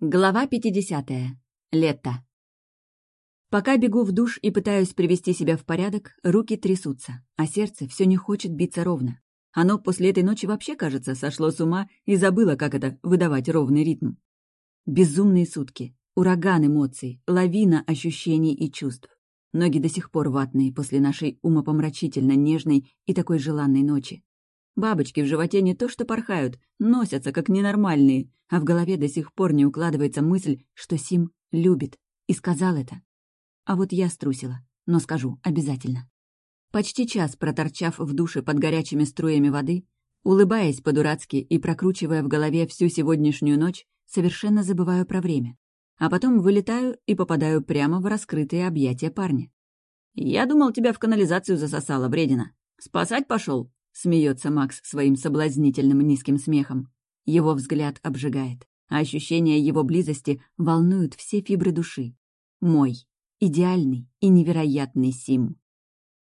Глава 50. Лето. Пока бегу в душ и пытаюсь привести себя в порядок, руки трясутся, а сердце все не хочет биться ровно. Оно после этой ночи вообще, кажется, сошло с ума и забыло, как это — выдавать ровный ритм. Безумные сутки, ураган эмоций, лавина ощущений и чувств. Ноги до сих пор ватные после нашей умопомрачительно нежной и такой желанной ночи. Бабочки в животе не то что порхают, носятся как ненормальные, а в голове до сих пор не укладывается мысль, что Сим любит, и сказал это. А вот я струсила, но скажу обязательно. Почти час проторчав в душе под горячими струями воды, улыбаясь по-дурацки и прокручивая в голове всю сегодняшнюю ночь, совершенно забываю про время. А потом вылетаю и попадаю прямо в раскрытые объятия парня. «Я думал, тебя в канализацию засосало, вредина. Спасать пошел, смеется Макс своим соблазнительным низким смехом. Его взгляд обжигает, а ощущения его близости волнуют все фибры души. Мой, идеальный и невероятный Сим.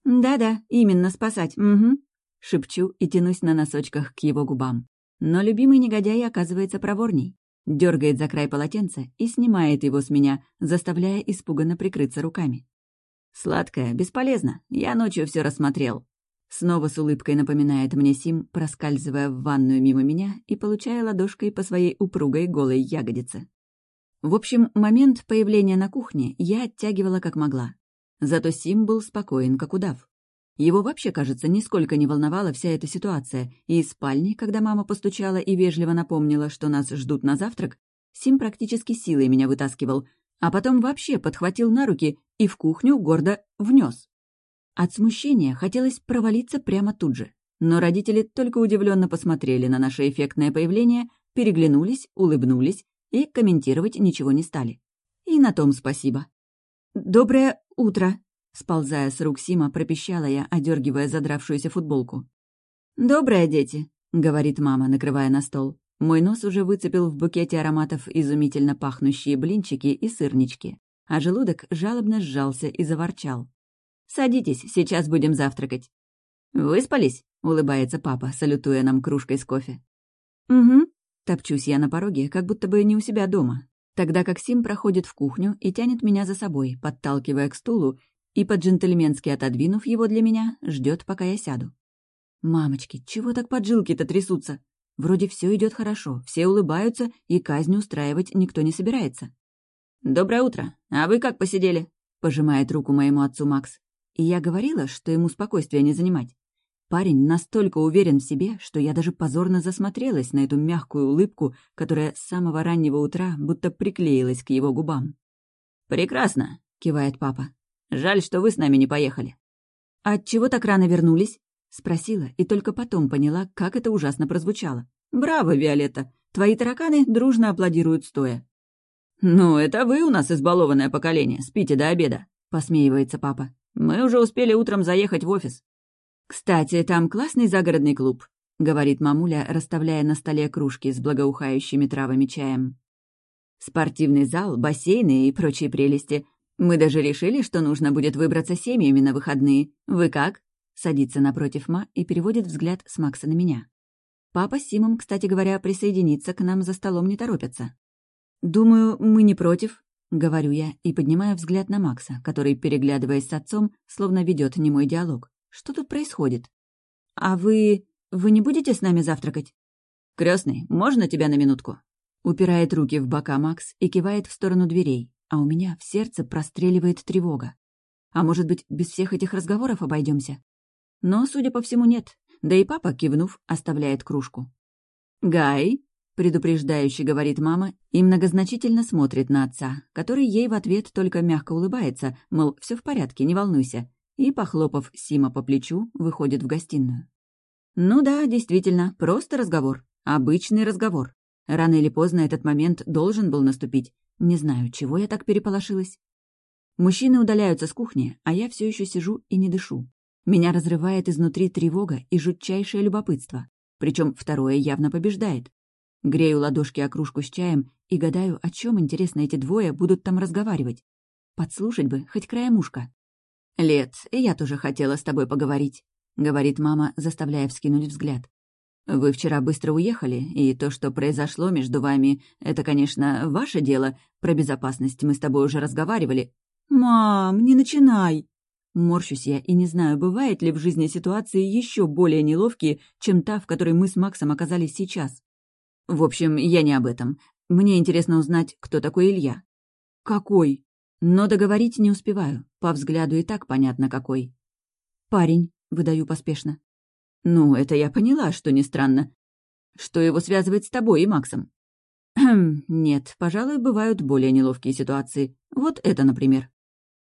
«Да-да, именно спасать, угу», — шепчу и тянусь на носочках к его губам. Но любимый негодяй оказывается проворней. Дергает за край полотенца и снимает его с меня, заставляя испуганно прикрыться руками. «Сладкое, бесполезно. Я ночью все рассмотрел. Снова с улыбкой напоминает мне Сим, проскальзывая в ванную мимо меня и получая ладошкой по своей упругой голой ягодице. В общем, момент появления на кухне я оттягивала как могла. Зато Сим был спокоен, как удав. Его вообще, кажется, нисколько не волновала вся эта ситуация, и из спальни, когда мама постучала и вежливо напомнила, что нас ждут на завтрак, Сим практически силой меня вытаскивал, а потом вообще подхватил на руки и в кухню гордо внес. От смущения хотелось провалиться прямо тут же. Но родители только удивленно посмотрели на наше эффектное появление, переглянулись, улыбнулись и комментировать ничего не стали. И на том спасибо. «Доброе утро!» — сползая с рук Сима, пропищала я, одергивая задравшуюся футболку. «Доброе, дети!» — говорит мама, накрывая на стол. Мой нос уже выцепил в букете ароматов изумительно пахнущие блинчики и сырнички, а желудок жалобно сжался и заворчал. Садитесь, сейчас будем завтракать». «Выспались?» — улыбается папа, салютуя нам кружкой с кофе. «Угу». Топчусь я на пороге, как будто бы не у себя дома, тогда как Сим проходит в кухню и тянет меня за собой, подталкивая к стулу, и, по-джентльменски отодвинув его для меня, ждет, пока я сяду. «Мамочки, чего так поджилки-то трясутся? Вроде все идет хорошо, все улыбаются, и казнь устраивать никто не собирается». «Доброе утро. А вы как посидели?» — пожимает руку моему отцу Макс. И я говорила, что ему спокойствия не занимать. Парень настолько уверен в себе, что я даже позорно засмотрелась на эту мягкую улыбку, которая с самого раннего утра будто приклеилась к его губам. «Прекрасно», — кивает папа. «Жаль, что вы с нами не поехали». «А чего так рано вернулись?» — спросила, и только потом поняла, как это ужасно прозвучало. «Браво, Виолетта! Твои тараканы дружно аплодируют стоя». «Ну, это вы у нас избалованное поколение, спите до обеда», — посмеивается папа. Мы уже успели утром заехать в офис. «Кстати, там классный загородный клуб», — говорит мамуля, расставляя на столе кружки с благоухающими травами чаем. «Спортивный зал, бассейны и прочие прелести. Мы даже решили, что нужно будет выбраться семьями на выходные. Вы как?» Садится напротив Ма и переводит взгляд с Макса на меня. Папа с Симом, кстати говоря, присоединиться к нам за столом не торопятся. «Думаю, мы не против», — говорю я и поднимаю взгляд на Макса, который, переглядываясь с отцом, словно ведет немой диалог. «Что тут происходит?» «А вы... вы не будете с нами завтракать?» Крестный, можно тебя на минутку?» Упирает руки в бока Макс и кивает в сторону дверей, а у меня в сердце простреливает тревога. А может быть, без всех этих разговоров обойдемся? Но, судя по всему, нет. Да и папа, кивнув, оставляет кружку. «Гай!» Предупреждающе говорит мама и многозначительно смотрит на отца, который ей в ответ только мягко улыбается, мол, все в порядке, не волнуйся, и, похлопав Сима по плечу, выходит в гостиную. Ну да, действительно, просто разговор. Обычный разговор. Рано или поздно этот момент должен был наступить. Не знаю, чего я так переполошилась. Мужчины удаляются с кухни, а я все еще сижу и не дышу. Меня разрывает изнутри тревога и жутчайшее любопытство. Причем второе явно побеждает. Грею ладошки о кружку с чаем и гадаю, о чем, интересно, эти двое будут там разговаривать. Подслушать бы, хоть краем ушка. «Лет, я тоже хотела с тобой поговорить», — говорит мама, заставляя вскинуть взгляд. Вы вчера быстро уехали, и то, что произошло между вами, это, конечно, ваше дело. Про безопасность мы с тобой уже разговаривали. Мам, не начинай! Морщусь я и не знаю, бывает ли в жизни ситуации еще более неловкие, чем та, в которой мы с Максом оказались сейчас. В общем, я не об этом. Мне интересно узнать, кто такой Илья. Какой? Но договорить не успеваю. По взгляду и так понятно, какой. Парень, выдаю поспешно. «Ну, это я поняла, что не странно. Что его связывает с тобой и Максом?» «Хм, нет, пожалуй, бывают более неловкие ситуации. Вот это, например.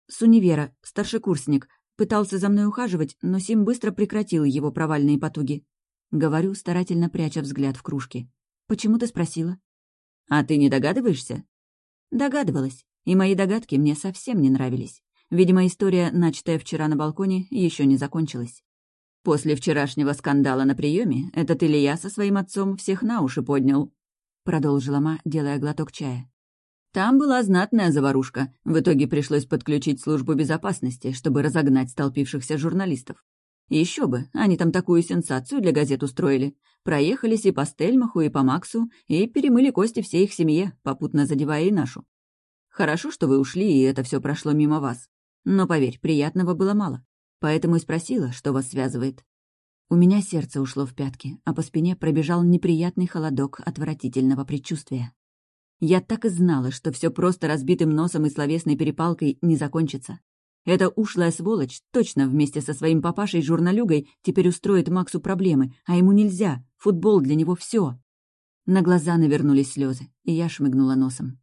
С универа, старшекурсник, пытался за мной ухаживать, но Сим быстро прекратил его провальные потуги. Говорю, старательно пряча взгляд в кружке. «Почему ты спросила?» «А ты не догадываешься?» Догадывалась, и мои догадки мне совсем не нравились. Видимо, история, начатая вчера на балконе, еще не закончилась. После вчерашнего скандала на приеме этот Илья со своим отцом всех на уши поднял», — продолжила Ма, делая глоток чая. «Там была знатная заварушка. В итоге пришлось подключить службу безопасности, чтобы разогнать столпившихся журналистов. Еще бы, они там такую сенсацию для газет устроили. Проехались и по Стельмаху, и по Максу, и перемыли кости всей их семье, попутно задевая и нашу. Хорошо, что вы ушли, и это все прошло мимо вас. Но, поверь, приятного было мало. Поэтому и спросила, что вас связывает. У меня сердце ушло в пятки, а по спине пробежал неприятный холодок отвратительного предчувствия. Я так и знала, что все просто разбитым носом и словесной перепалкой не закончится. Эта ушлая сволочь точно вместе со своим папашей-журналюгой теперь устроит Максу проблемы, а ему нельзя, футбол для него все. На глаза навернулись слезы, и я шмыгнула носом.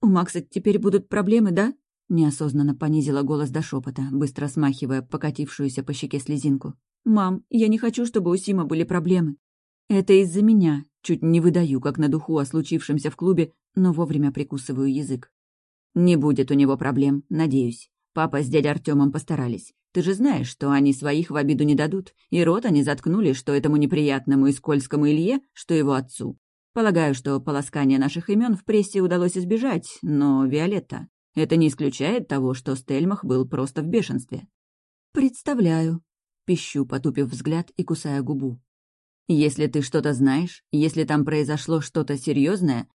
«У Макса теперь будут проблемы, да?» Неосознанно понизила голос до шепота, быстро смахивая покатившуюся по щеке слезинку. «Мам, я не хочу, чтобы у Сима были проблемы. Это из-за меня. Чуть не выдаю, как на духу о случившемся в клубе, но вовремя прикусываю язык. Не будет у него проблем, надеюсь. Папа с дядей Артемом постарались. Ты же знаешь, что они своих в обиду не дадут, и рот они заткнули, что этому неприятному и скользкому Илье, что его отцу. Полагаю, что полоскание наших имен в прессе удалось избежать, но, Виолетта, это не исключает того, что Стельмах был просто в бешенстве. «Представляю», — пищу, потупив взгляд и кусая губу. «Если ты что-то знаешь, если там произошло что-то серьезное...»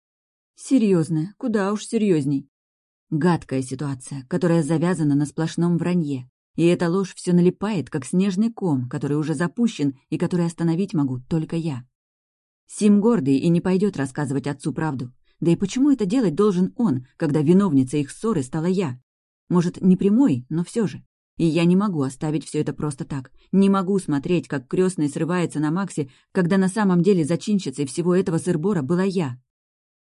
«Серьезное, куда уж серьезней. Гадкая ситуация, которая завязана на сплошном вранье. И эта ложь все налипает, как снежный ком, который уже запущен и который остановить могу только я. Сим гордый и не пойдет рассказывать отцу правду. Да и почему это делать должен он, когда виновницей их ссоры стала я? Может, не прямой, но все же. И я не могу оставить все это просто так. Не могу смотреть, как крестный срывается на Максе, когда на самом деле зачинщицей всего этого сырбора была я.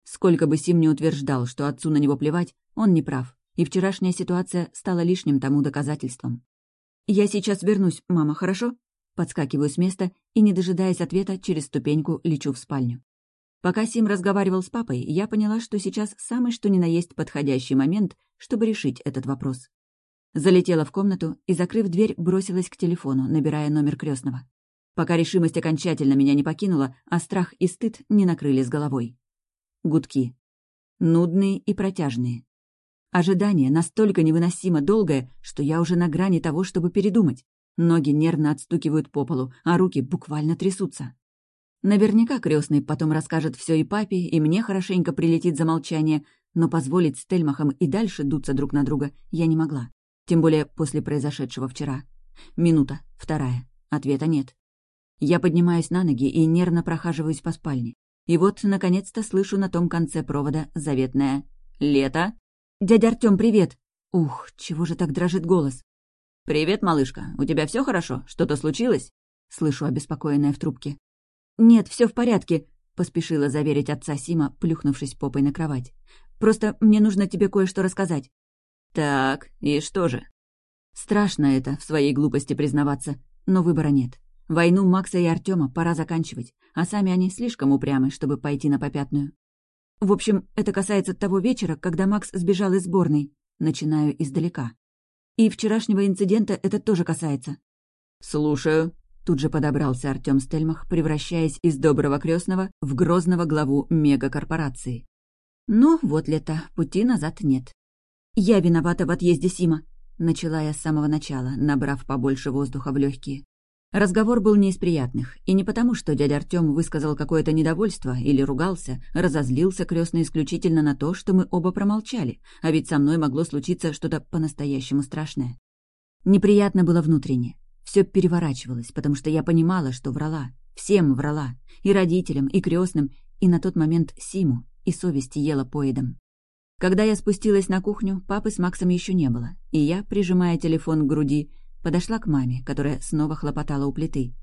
Сколько бы Сим не утверждал, что отцу на него плевать, он не прав. И вчерашняя ситуация стала лишним тому доказательством. «Я сейчас вернусь, мама, хорошо?» Подскакиваю с места и, не дожидаясь ответа, через ступеньку лечу в спальню. Пока Сим разговаривал с папой, я поняла, что сейчас самый что ни на есть подходящий момент, чтобы решить этот вопрос. Залетела в комнату и, закрыв дверь, бросилась к телефону, набирая номер крестного. Пока решимость окончательно меня не покинула, а страх и стыд не накрыли с головой. Гудки. Нудные и протяжные. Ожидание настолько невыносимо долгое, что я уже на грани того, чтобы передумать. Ноги нервно отстукивают по полу, а руки буквально трясутся. Наверняка крестный потом расскажет все и папе, и мне хорошенько прилетит за молчание, но позволить Стельмахам и дальше дуться друг на друга я не могла. Тем более после произошедшего вчера. Минута, вторая. Ответа нет. Я поднимаюсь на ноги и нервно прохаживаюсь по спальне. И вот, наконец-то, слышу на том конце провода заветное «Лето!» «Дядя Артём, привет!» Ух, чего же так дрожит голос? «Привет, малышка. У тебя все хорошо? Что-то случилось?» Слышу обеспокоенная в трубке. «Нет, все в порядке», — поспешила заверить отца Сима, плюхнувшись попой на кровать. «Просто мне нужно тебе кое-что рассказать». «Так, и что же?» Страшно это, в своей глупости признаваться, но выбора нет. Войну Макса и Артема пора заканчивать, а сами они слишком упрямы, чтобы пойти на попятную. В общем, это касается того вечера, когда Макс сбежал из сборной. Начинаю издалека. И вчерашнего инцидента это тоже касается. «Слушаю», Тут же подобрался Артём Стельмах, превращаясь из доброго крестного в грозного главу мегакорпорации. «Ну, вот лето, пути назад нет». «Я виновата в отъезде Сима», — начала я с самого начала, набрав побольше воздуха в легкие. Разговор был не из приятных, и не потому, что дядя Артём высказал какое-то недовольство или ругался, разозлился крестно исключительно на то, что мы оба промолчали, а ведь со мной могло случиться что-то по-настоящему страшное. Неприятно было внутренне. Все переворачивалось, потому что я понимала, что врала. Всем врала. И родителям, и крестным, и на тот момент Симу, и совесть ела поедом. Когда я спустилась на кухню, папы с Максом еще не было, и я, прижимая телефон к груди, подошла к маме, которая снова хлопотала у плиты.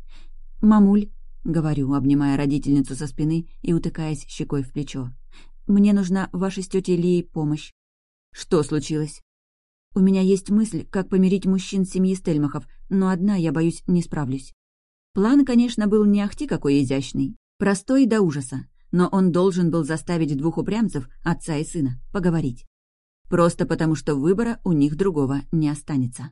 «Мамуль», — говорю, обнимая родительницу со спины и утыкаясь щекой в плечо, «мне нужна ваша с тетей Лией помощь». «Что случилось?» «У меня есть мысль, как помирить мужчин семьи Стельмахов, но одна, я боюсь, не справлюсь». План, конечно, был не ахти какой изящный, простой до ужаса, но он должен был заставить двух упрямцев, отца и сына, поговорить. Просто потому, что выбора у них другого не останется.